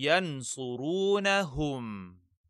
ينصرونهم.